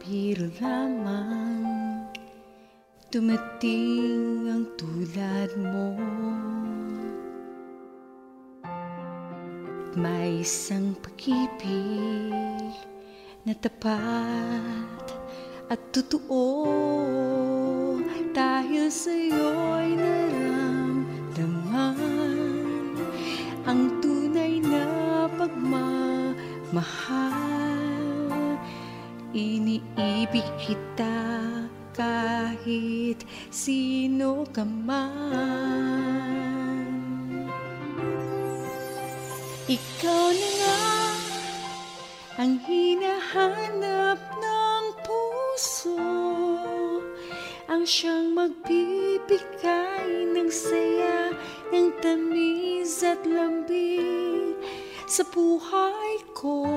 biro lamang Dumating ang tulad mo. May isang pag-ibig Na tapat at totoo. Dahil sa'yo'y naramdaman Ang tunay na pagmamahal Iniibig kita kahit sino ka man. Ikaw na nga ang hinahanap ng puso. Ang siyang magbibigay ng saya Ng tamis at lambing sa buhay ko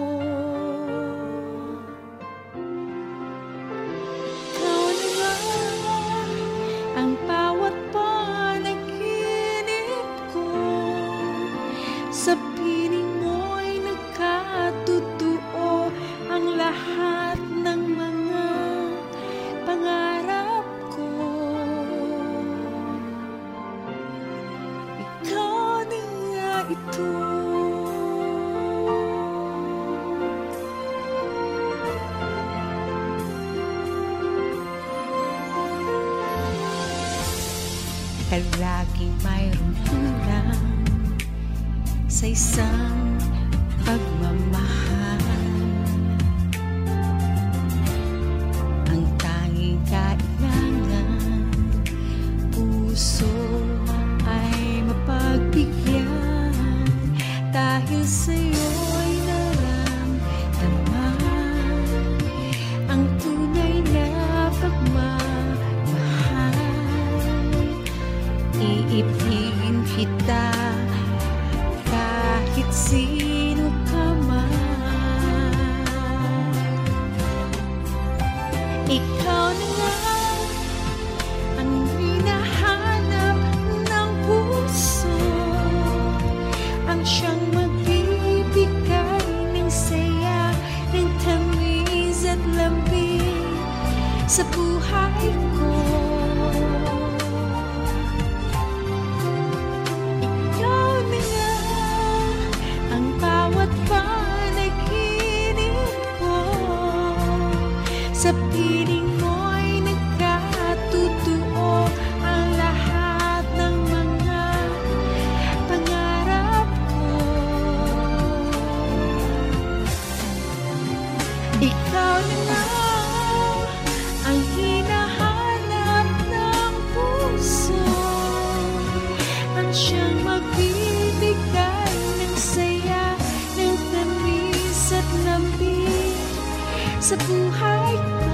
Palaging mayroong kulang sa isang pagmamahal sa buhay saya Ng